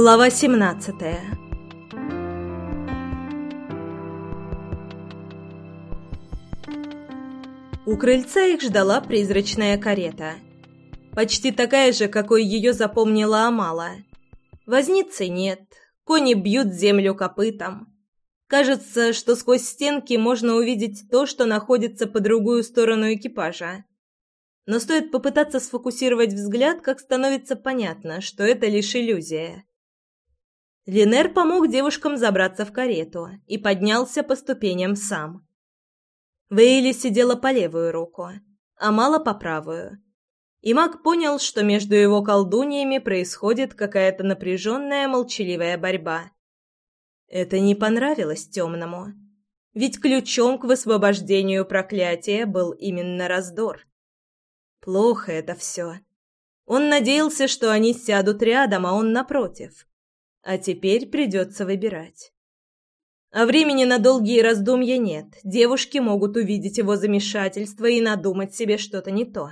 Глава 17 У крыльца их ждала призрачная карета. Почти такая же, какой ее запомнила Амала. Возницы нет, кони бьют землю копытом. Кажется, что сквозь стенки можно увидеть то, что находится по другую сторону экипажа. Но стоит попытаться сфокусировать взгляд, как становится понятно, что это лишь иллюзия. Линер помог девушкам забраться в карету и поднялся по ступеням сам. Вейли сидела по левую руку, а Мала по правую. И маг понял, что между его колдуньями происходит какая-то напряженная молчаливая борьба. Это не понравилось темному. Ведь ключом к высвобождению проклятия был именно раздор. Плохо это все. Он надеялся, что они сядут рядом, а он напротив. А теперь придется выбирать. А времени на долгие раздумья нет. Девушки могут увидеть его замешательство и надумать себе что-то не то.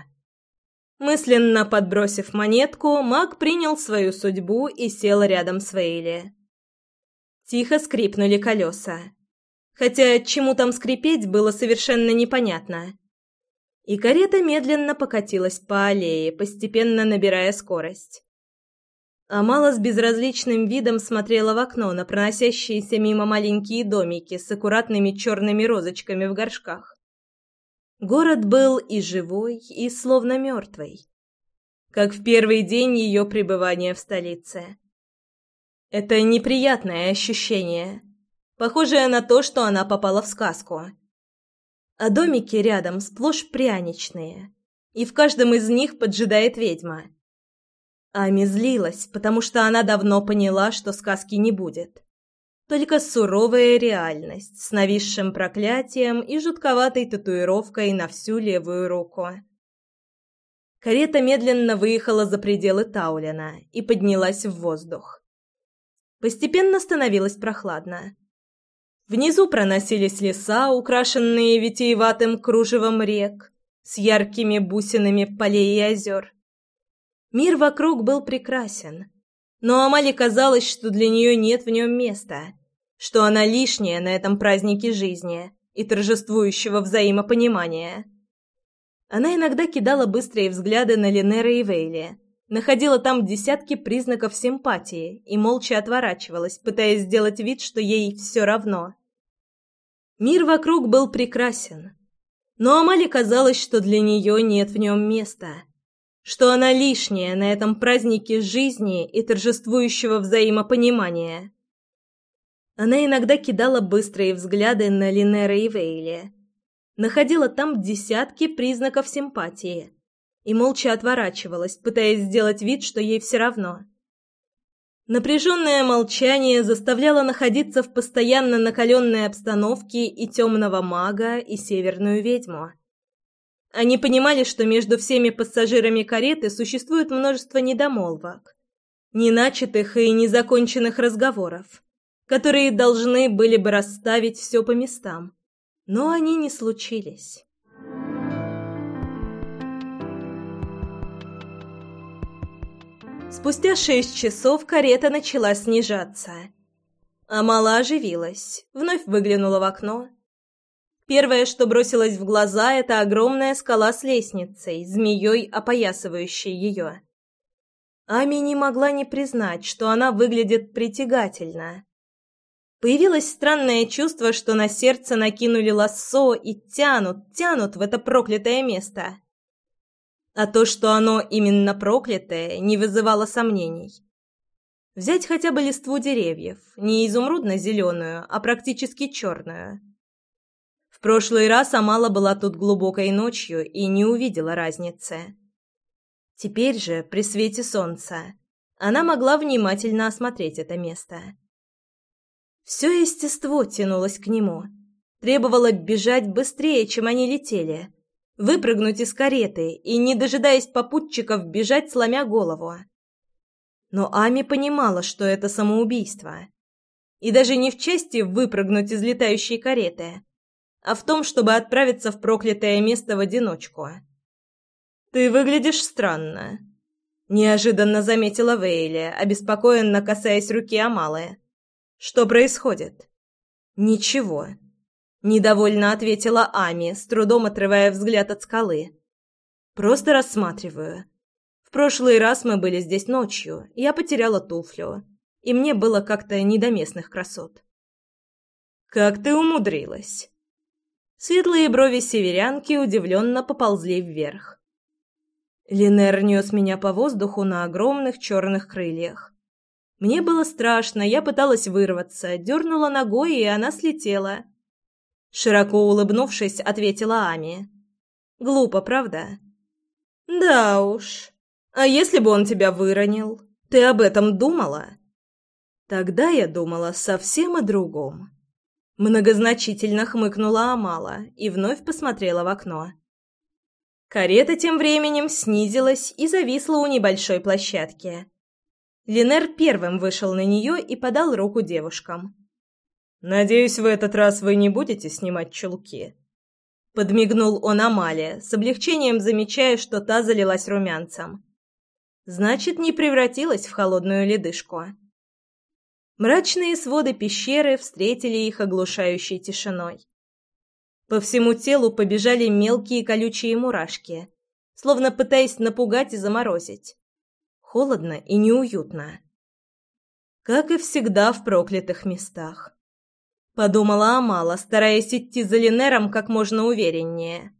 Мысленно подбросив монетку, маг принял свою судьбу и сел рядом с Вейли. Тихо скрипнули колеса. Хотя чему там скрипеть, было совершенно непонятно. И карета медленно покатилась по аллее, постепенно набирая скорость. Амала с безразличным видом смотрела в окно на проносящиеся мимо маленькие домики с аккуратными черными розочками в горшках. Город был и живой, и словно мертвый, как в первый день ее пребывания в столице. Это неприятное ощущение, похожее на то, что она попала в сказку. А домики рядом сплошь пряничные, и в каждом из них поджидает ведьма – Ами злилась, потому что она давно поняла, что сказки не будет. Только суровая реальность с нависшим проклятием и жутковатой татуировкой на всю левую руку. Карета медленно выехала за пределы Таулина и поднялась в воздух. Постепенно становилось прохладно. Внизу проносились леса, украшенные витиеватым кружевом рек, с яркими бусинами полей и озер. Мир вокруг был прекрасен, но Амали казалось, что для нее нет в нем места, что она лишняя на этом празднике жизни и торжествующего взаимопонимания. Она иногда кидала быстрые взгляды на Линера и Вейли, находила там десятки признаков симпатии и молча отворачивалась, пытаясь сделать вид, что ей все равно. Мир вокруг был прекрасен, но Амали казалось, что для нее нет в нем места — что она лишняя на этом празднике жизни и торжествующего взаимопонимания. Она иногда кидала быстрые взгляды на Линера и Вейли, находила там десятки признаков симпатии и молча отворачивалась, пытаясь сделать вид, что ей все равно. Напряженное молчание заставляло находиться в постоянно накаленной обстановке и темного мага, и северную ведьму. Они понимали, что между всеми пассажирами кареты существует множество недомолвок, неначатых и незаконченных разговоров, которые должны были бы расставить все по местам. Но они не случились. Спустя шесть часов карета начала снижаться. Амала оживилась, вновь выглянула в окно Первое, что бросилось в глаза, это огромная скала с лестницей, змеей, опоясывающей ее. Ами не могла не признать, что она выглядит притягательно. Появилось странное чувство, что на сердце накинули лассо и тянут, тянут в это проклятое место. А то, что оно именно проклятое, не вызывало сомнений. Взять хотя бы листву деревьев, не изумрудно-зеленую, а практически черную – в прошлый раз Амала была тут глубокой ночью и не увидела разницы. Теперь же, при свете солнца, она могла внимательно осмотреть это место. Все естество тянулось к нему, требовало бежать быстрее, чем они летели, выпрыгнуть из кареты и, не дожидаясь попутчиков, бежать, сломя голову. Но Ами понимала, что это самоубийство. И даже не в чести выпрыгнуть из летающей кареты, а в том, чтобы отправиться в проклятое место в одиночку. «Ты выглядишь странно», Неожиданно заметила Вейли, обеспокоенно касаясь руки Амалы. «Что происходит?» «Ничего», — недовольно ответила Ами, с трудом отрывая взгляд от скалы. «Просто рассматриваю. В прошлый раз мы были здесь ночью, я потеряла туфлю, и мне было как-то не до местных красот». «Как ты умудрилась?» Светлые брови северянки удивленно поползли вверх. Линер нес меня по воздуху на огромных черных крыльях. Мне было страшно, я пыталась вырваться, дернула ногой, и она слетела. Широко улыбнувшись, ответила Ами. «Глупо, правда?» «Да уж. А если бы он тебя выронил? Ты об этом думала?» Тогда я думала совсем о другом. Многозначительно хмыкнула Амала и вновь посмотрела в окно. Карета тем временем снизилась и зависла у небольшой площадки. Линер первым вышел на нее и подал руку девушкам. «Надеюсь, в этот раз вы не будете снимать чулки?» Подмигнул он Амале, с облегчением замечая, что та залилась румянцем. Значит, не превратилась в холодную ледышку. Мрачные своды пещеры встретили их оглушающей тишиной. По всему телу побежали мелкие колючие мурашки, словно пытаясь напугать и заморозить. Холодно и неуютно. Как и всегда в проклятых местах. Подумала Амала, стараясь идти за Линером как можно увереннее.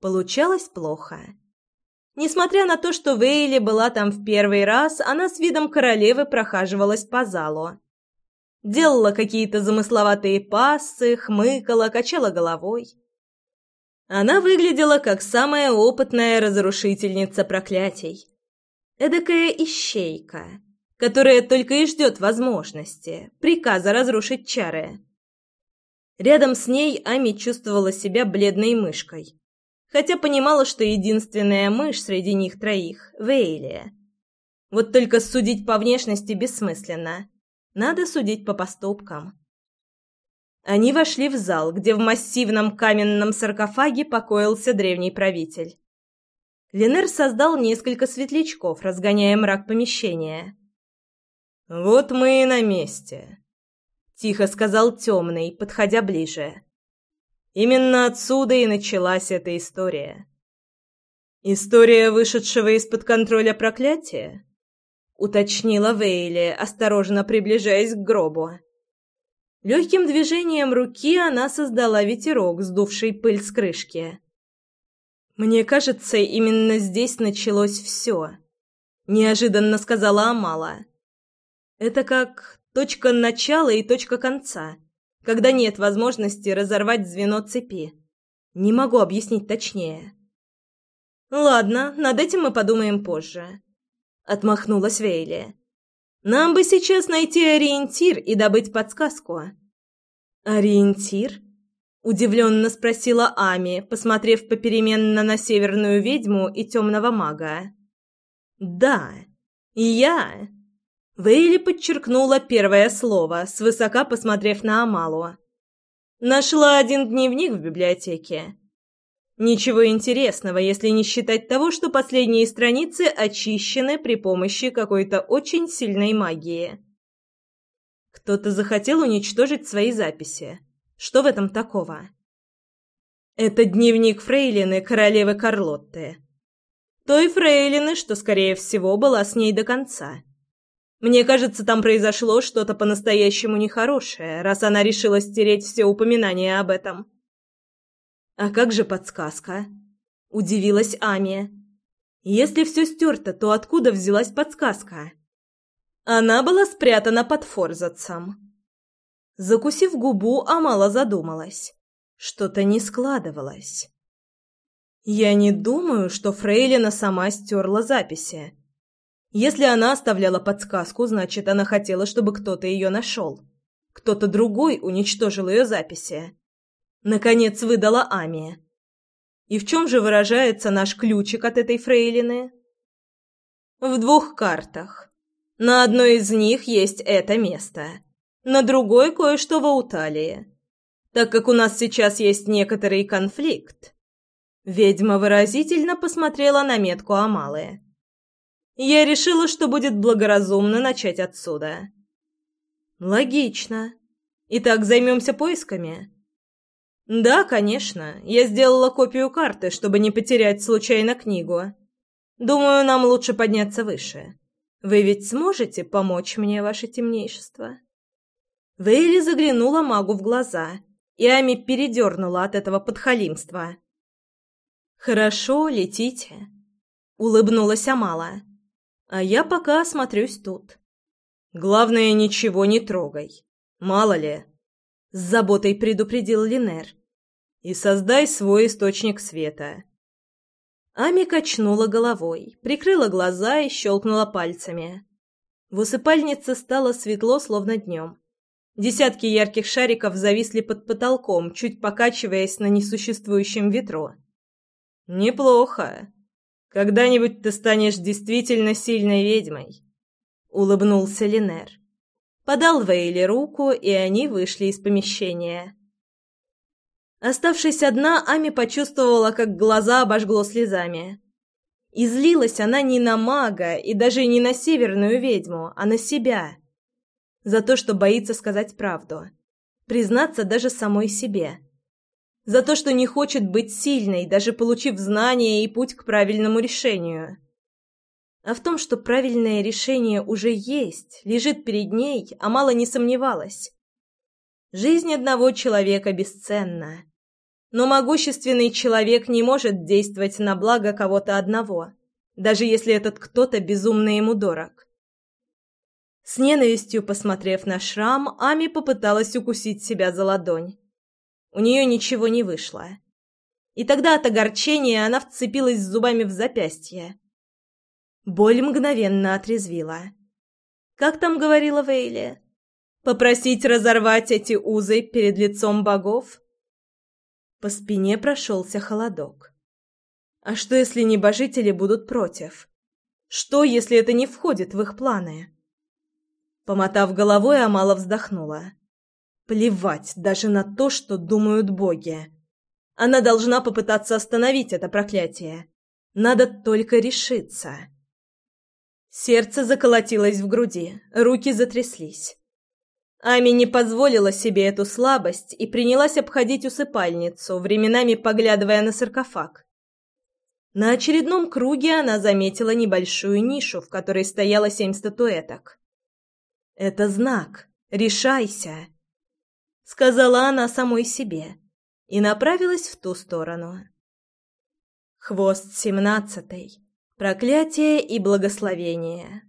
Получалось плохо. Несмотря на то, что Вейли была там в первый раз, она с видом королевы прохаживалась по залу. Делала какие-то замысловатые пассы, хмыкала, качала головой. Она выглядела как самая опытная разрушительница проклятий. Эдакая ищейка, которая только и ждет возможности, приказа разрушить чары. Рядом с ней Ами чувствовала себя бледной мышкой хотя понимала, что единственная мышь среди них троих — Вейлия. Вот только судить по внешности бессмысленно. Надо судить по поступкам. Они вошли в зал, где в массивном каменном саркофаге покоился древний правитель. Ленер создал несколько светлячков, разгоняя мрак помещения. «Вот мы и на месте», — тихо сказал темный, подходя ближе. Именно отсюда и началась эта история. «История вышедшего из-под контроля проклятия?» — уточнила Вейли, осторожно приближаясь к гробу. Легким движением руки она создала ветерок, сдувший пыль с крышки. «Мне кажется, именно здесь началось все», — неожиданно сказала Амала. «Это как точка начала и точка конца» когда нет возможности разорвать звено цепи. Не могу объяснить точнее. «Ладно, над этим мы подумаем позже», — отмахнулась Вейли. «Нам бы сейчас найти ориентир и добыть подсказку». «Ориентир?» — удивленно спросила Ами, посмотрев попеременно на северную ведьму и темного мага. «Да, я...» Вейли подчеркнула первое слово, свысока посмотрев на Амалу. «Нашла один дневник в библиотеке. Ничего интересного, если не считать того, что последние страницы очищены при помощи какой-то очень сильной магии. Кто-то захотел уничтожить свои записи. Что в этом такого?» «Это дневник Фрейлины, королевы Карлотты. Той Фрейлины, что, скорее всего, была с ней до конца». Мне кажется, там произошло что-то по-настоящему нехорошее, раз она решила стереть все упоминания об этом. «А как же подсказка?» – удивилась Ами. «Если все стерто, то откуда взялась подсказка?» Она была спрятана под форзацем. Закусив губу, Амала задумалась. Что-то не складывалось. «Я не думаю, что Фрейлина сама стерла записи», если она оставляла подсказку, значит, она хотела, чтобы кто-то ее нашел. Кто-то другой уничтожил ее записи. Наконец выдала Ами. И в чем же выражается наш ключик от этой фрейлины? В двух картах. На одной из них есть это место. На другой кое-что в Ауталии. Так как у нас сейчас есть некоторый конфликт. Ведьма выразительно посмотрела на метку Амалы. Я решила, что будет благоразумно начать отсюда. Логично. Итак, займемся поисками? Да, конечно. Я сделала копию карты, чтобы не потерять случайно книгу. Думаю, нам лучше подняться выше. Вы ведь сможете помочь мне, ваше темнейшество? Вейли заглянула магу в глаза, и Ами передернула от этого подхалимства. «Хорошо, летите», — улыбнулась Амала. «А я пока осмотрюсь тут». «Главное, ничего не трогай. Мало ли», — с заботой предупредил Линер. «И создай свой источник света». Ами качнула головой, прикрыла глаза и щелкнула пальцами. В усыпальнице стало светло, словно днем. Десятки ярких шариков зависли под потолком, чуть покачиваясь на несуществующем ветру. «Неплохо. Когда-нибудь ты станешь действительно сильной ведьмой», — улыбнулся Линер. Подал Вейли руку, и они вышли из помещения. Оставшись одна, Ами почувствовала, как глаза обожгло слезами. Излилась она не на мага и даже не на северную ведьму, а на себя — за то, что боится сказать правду, признаться даже самой себе, за то, что не хочет быть сильной, даже получив знания и путь к правильному решению. А в том, что правильное решение уже есть, лежит перед ней, а мало не сомневалась. Жизнь одного человека бесценна. Но могущественный человек не может действовать на благо кого-то одного, даже если этот кто-то безумно ему дорог. С ненавистью посмотрев на шрам, Ами попыталась укусить себя за ладонь. У нее ничего не вышло. И тогда от огорчения она вцепилась зубами в запястье. Боль мгновенно отрезвила. Как там говорила Вейли? Попросить разорвать эти узы перед лицом богов? По спине прошелся холодок. А что, если небожители будут против? Что, если это не входит в их планы? Помотав головой, Амала вздохнула. Плевать даже на то, что думают боги. Она должна попытаться остановить это проклятие. Надо только решиться. Сердце заколотилось в груди, руки затряслись. Ами не позволила себе эту слабость и принялась обходить усыпальницу, временами поглядывая на саркофаг. На очередном круге она заметила небольшую нишу, в которой стояло семь статуэток. Это знак. Решайся, сказала она самой себе и направилась в ту сторону. Хвост семнадцатый. Проклятие и благословение.